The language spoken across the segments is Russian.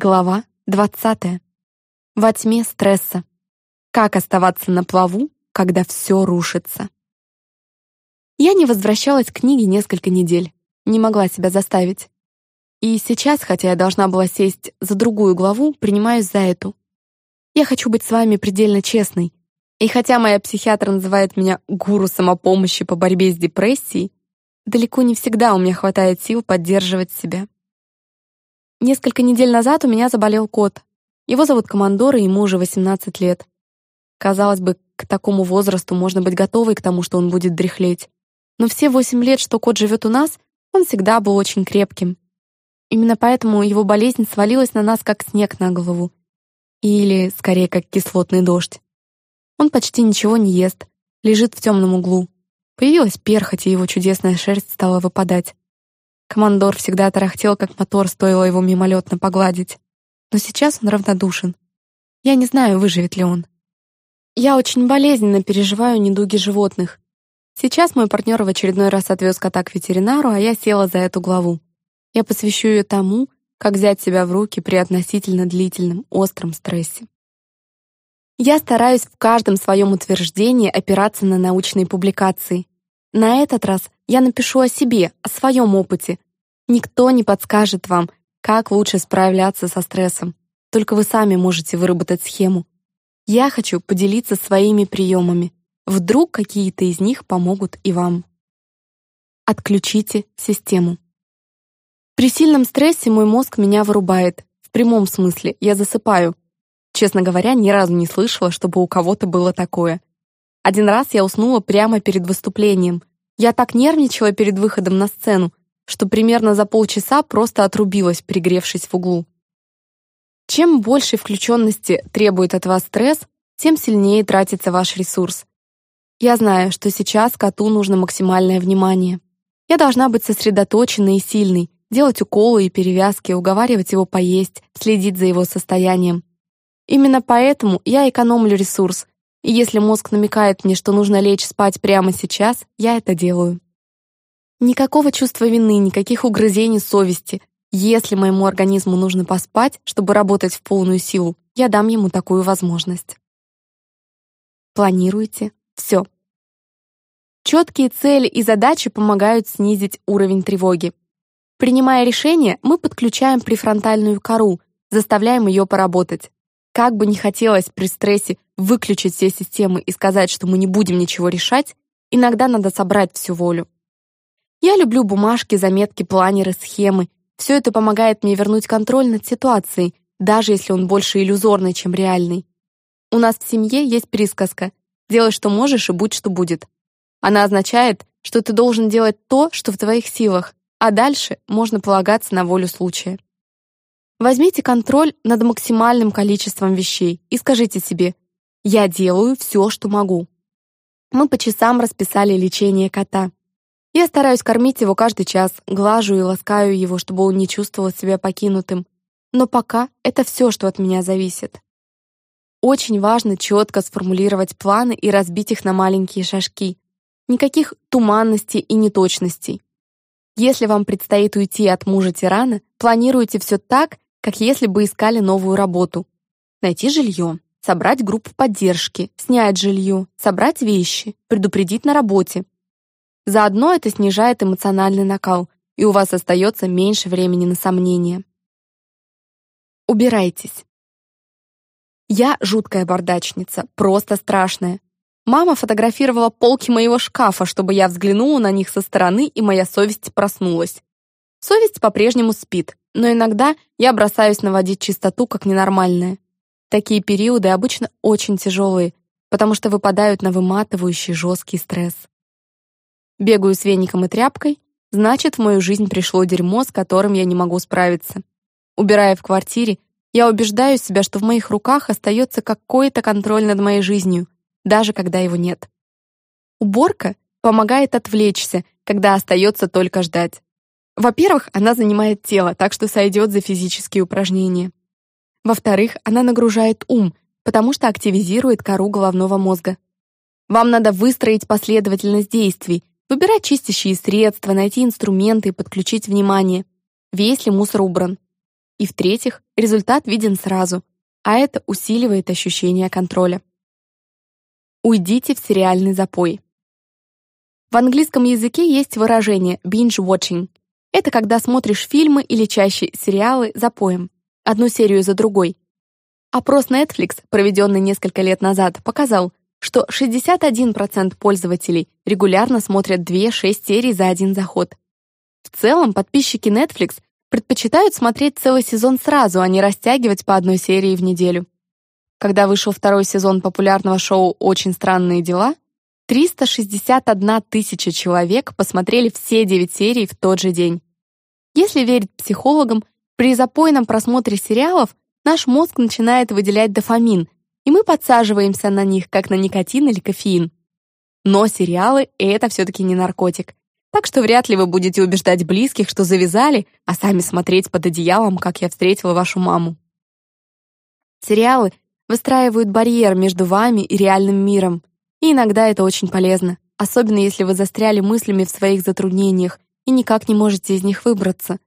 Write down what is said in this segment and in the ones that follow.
Глава 20. Во тьме стресса. Как оставаться на плаву, когда все рушится? Я не возвращалась к книге несколько недель, не могла себя заставить. И сейчас, хотя я должна была сесть за другую главу, принимаюсь за эту. Я хочу быть с вами предельно честной. И хотя моя психиатр называет меня гуру самопомощи по борьбе с депрессией, далеко не всегда у меня хватает сил поддерживать себя. Несколько недель назад у меня заболел кот. Его зовут Командор, и ему уже 18 лет. Казалось бы, к такому возрасту можно быть готовой к тому, что он будет дряхлеть. Но все 8 лет, что кот живет у нас, он всегда был очень крепким. Именно поэтому его болезнь свалилась на нас, как снег на голову. Или, скорее, как кислотный дождь. Он почти ничего не ест, лежит в темном углу. Появилась перхоть, и его чудесная шерсть стала выпадать. Командор всегда тарахтел, как мотор, стоило его мимолетно погладить. Но сейчас он равнодушен. Я не знаю, выживет ли он. Я очень болезненно переживаю недуги животных. Сейчас мой партнер в очередной раз отвез кота к ветеринару, а я села за эту главу. Я посвящу ее тому, как взять себя в руки при относительно длительном, остром стрессе. Я стараюсь в каждом своем утверждении опираться на научные публикации. На этот раз я напишу о себе, о своем опыте. Никто не подскажет вам, как лучше справляться со стрессом. Только вы сами можете выработать схему. Я хочу поделиться своими приемами. Вдруг какие-то из них помогут и вам. Отключите систему. При сильном стрессе мой мозг меня вырубает. В прямом смысле, я засыпаю. Честно говоря, ни разу не слышала, чтобы у кого-то было такое. Один раз я уснула прямо перед выступлением. Я так нервничала перед выходом на сцену, что примерно за полчаса просто отрубилась, пригревшись в углу. Чем больше включенности требует от вас стресс, тем сильнее тратится ваш ресурс. Я знаю, что сейчас коту нужно максимальное внимание. Я должна быть сосредоточенной и сильной, делать уколы и перевязки, уговаривать его поесть, следить за его состоянием. Именно поэтому я экономлю ресурс, и если мозг намекает мне, что нужно лечь спать прямо сейчас, я это делаю. Никакого чувства вины, никаких угрызений совести. Если моему организму нужно поспать, чтобы работать в полную силу, я дам ему такую возможность. Планируйте все. Четкие цели и задачи помогают снизить уровень тревоги. Принимая решение, мы подключаем префронтальную кору, заставляем ее поработать. Как бы ни хотелось при стрессе выключить все системы и сказать, что мы не будем ничего решать, иногда надо собрать всю волю. Я люблю бумажки, заметки, планеры, схемы. Все это помогает мне вернуть контроль над ситуацией, даже если он больше иллюзорный, чем реальный. У нас в семье есть присказка «делай, что можешь, и будь, что будет». Она означает, что ты должен делать то, что в твоих силах, а дальше можно полагаться на волю случая. Возьмите контроль над максимальным количеством вещей и скажите себе «Я делаю все, что могу». Мы по часам расписали лечение кота. Я стараюсь кормить его каждый час, глажу и ласкаю его, чтобы он не чувствовал себя покинутым. Но пока это все, что от меня зависит. Очень важно четко сформулировать планы и разбить их на маленькие шажки. Никаких туманностей и неточностей. Если вам предстоит уйти от мужа-тирана, планируйте все так, как если бы искали новую работу. Найти жилье, собрать группу поддержки, снять жилье, собрать вещи, предупредить на работе. Заодно это снижает эмоциональный накал, и у вас остается меньше времени на сомнения. Убирайтесь. Я жуткая бардачница, просто страшная. Мама фотографировала полки моего шкафа, чтобы я взглянула на них со стороны, и моя совесть проснулась. Совесть по-прежнему спит, но иногда я бросаюсь наводить чистоту как ненормальная. Такие периоды обычно очень тяжелые, потому что выпадают на выматывающий жесткий стресс. Бегаю с веником и тряпкой, значит, в мою жизнь пришло дерьмо, с которым я не могу справиться. Убирая в квартире, я убеждаю себя, что в моих руках остается какой-то контроль над моей жизнью, даже когда его нет. Уборка помогает отвлечься, когда остается только ждать. Во-первых, она занимает тело, так что сойдет за физические упражнения. Во-вторых, она нагружает ум, потому что активизирует кору головного мозга. Вам надо выстроить последовательность действий, выбирать чистящие средства, найти инструменты и подключить внимание. Весь ли мусор убран? И в-третьих, результат виден сразу, а это усиливает ощущение контроля. Уйдите в сериальный запой. В английском языке есть выражение binge-watching. Это когда смотришь фильмы или чаще сериалы запоем, одну серию за другой. Опрос Netflix, проведенный несколько лет назад, показал, что 61% пользователей регулярно смотрят 2-6 серий за один заход. В целом, подписчики Netflix предпочитают смотреть целый сезон сразу, а не растягивать по одной серии в неделю. Когда вышел второй сезон популярного шоу «Очень странные дела», 361 тысяча человек посмотрели все 9 серий в тот же день. Если верить психологам, при запойном просмотре сериалов наш мозг начинает выделять дофамин, и мы подсаживаемся на них, как на никотин или кофеин. Но сериалы — это все-таки не наркотик. Так что вряд ли вы будете убеждать близких, что завязали, а сами смотреть под одеялом, как я встретила вашу маму. Сериалы выстраивают барьер между вами и реальным миром. И иногда это очень полезно, особенно если вы застряли мыслями в своих затруднениях и никак не можете из них выбраться.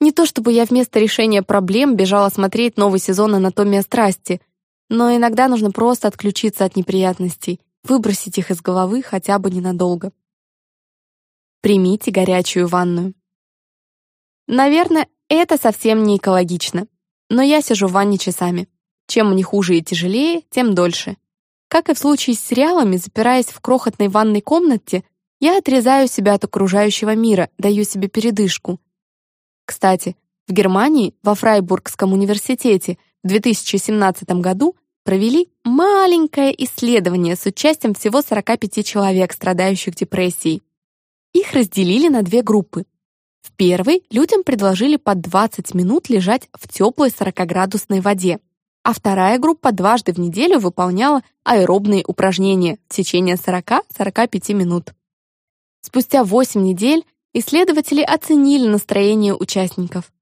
Не то чтобы я вместо решения проблем бежала смотреть новый сезон «Анатомия страсти», но иногда нужно просто отключиться от неприятностей, выбросить их из головы хотя бы ненадолго. Примите горячую ванную. Наверное, это совсем не экологично, но я сижу в ванне часами. Чем мне хуже и тяжелее, тем дольше. Как и в случае с сериалами, запираясь в крохотной ванной комнате, я отрезаю себя от окружающего мира, даю себе передышку. Кстати, в Германии, во Фрайбургском университете, в 2017 году провели маленькое исследование с участием всего 45 человек, страдающих депрессией. Их разделили на две группы. В первой людям предложили по 20 минут лежать в теплой 40-градусной воде, а вторая группа дважды в неделю выполняла аэробные упражнения в течение 40-45 минут. Спустя 8 недель исследователи оценили настроение участников.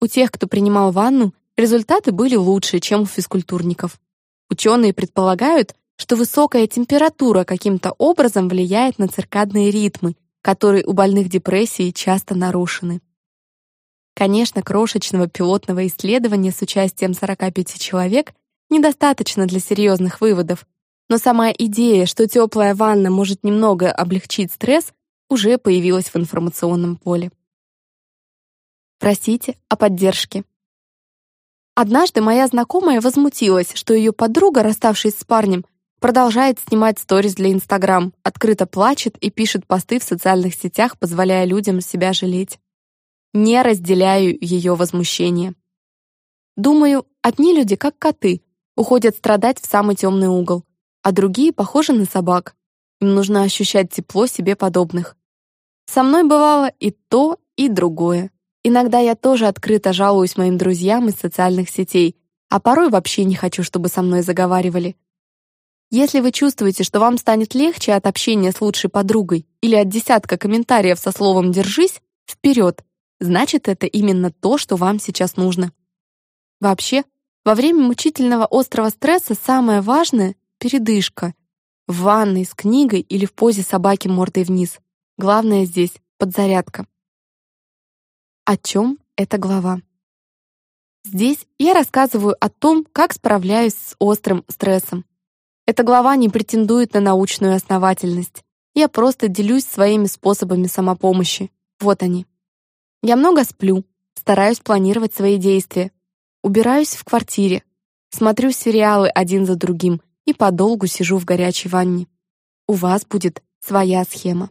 У тех, кто принимал ванну, результаты были лучше, чем у физкультурников. Ученые предполагают, что высокая температура каким-то образом влияет на циркадные ритмы, которые у больных депрессией часто нарушены. Конечно, крошечного пилотного исследования с участием 45 человек недостаточно для серьезных выводов, но сама идея, что теплая ванна может немного облегчить стресс, уже появилась в информационном поле. Просите о поддержке. Однажды моя знакомая возмутилась, что ее подруга, расставшись с парнем, продолжает снимать сторис для Инстаграм, открыто плачет и пишет посты в социальных сетях, позволяя людям себя жалеть. Не разделяю ее возмущение. Думаю, одни люди, как коты, уходят страдать в самый темный угол, а другие похожи на собак. Им нужно ощущать тепло себе подобных. Со мной бывало и то, и другое. Иногда я тоже открыто жалуюсь моим друзьям из социальных сетей, а порой вообще не хочу, чтобы со мной заговаривали. Если вы чувствуете, что вам станет легче от общения с лучшей подругой или от десятка комментариев со словом «держись», вперед, значит, это именно то, что вам сейчас нужно. Вообще, во время мучительного острого стресса самое важное — передышка. В ванной, с книгой или в позе собаки мордой вниз. Главное здесь — подзарядка. О чем эта глава? Здесь я рассказываю о том, как справляюсь с острым стрессом. Эта глава не претендует на научную основательность. Я просто делюсь своими способами самопомощи. Вот они. Я много сплю, стараюсь планировать свои действия. Убираюсь в квартире, смотрю сериалы один за другим и подолгу сижу в горячей ванне. У вас будет своя схема.